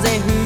風吹